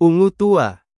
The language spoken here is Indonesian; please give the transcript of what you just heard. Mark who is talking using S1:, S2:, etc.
S1: Ungu tua.